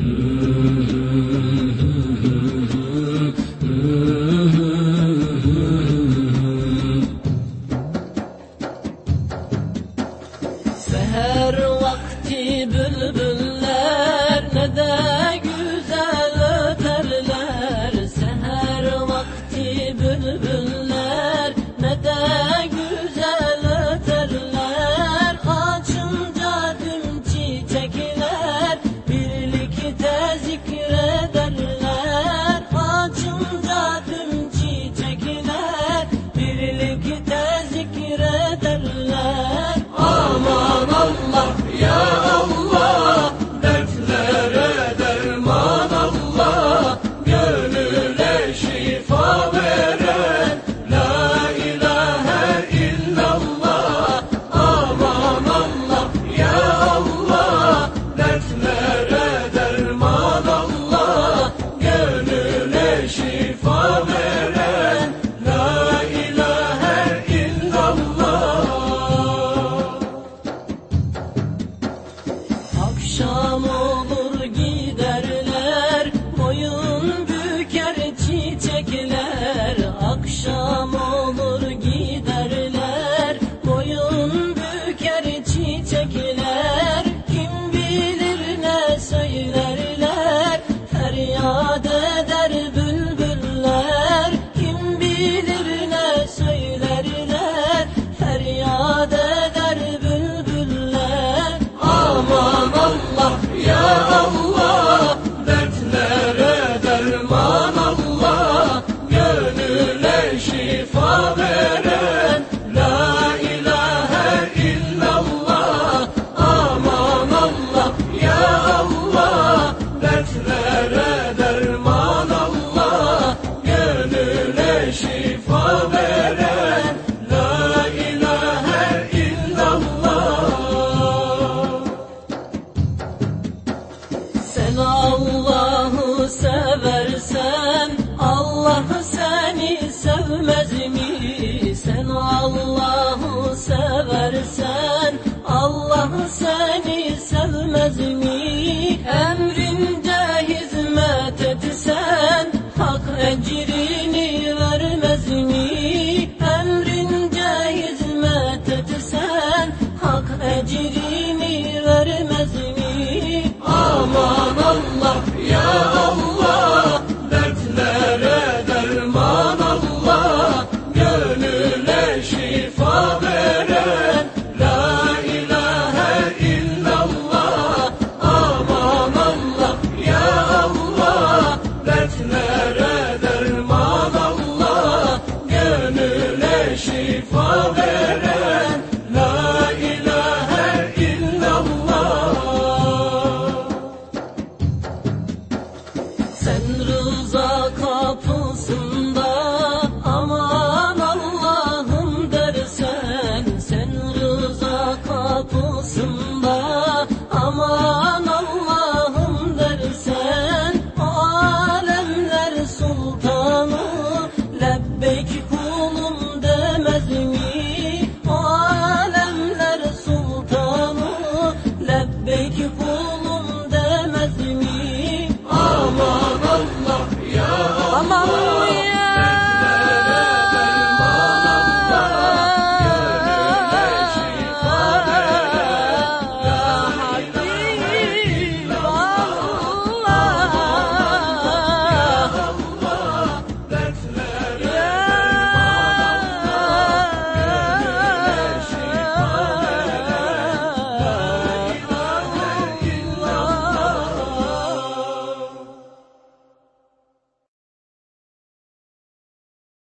Mm-hmm. Chamou غزمي أم şifa Sen rıza kapısında Aman Allah'ım dersen Sen rıza kapısında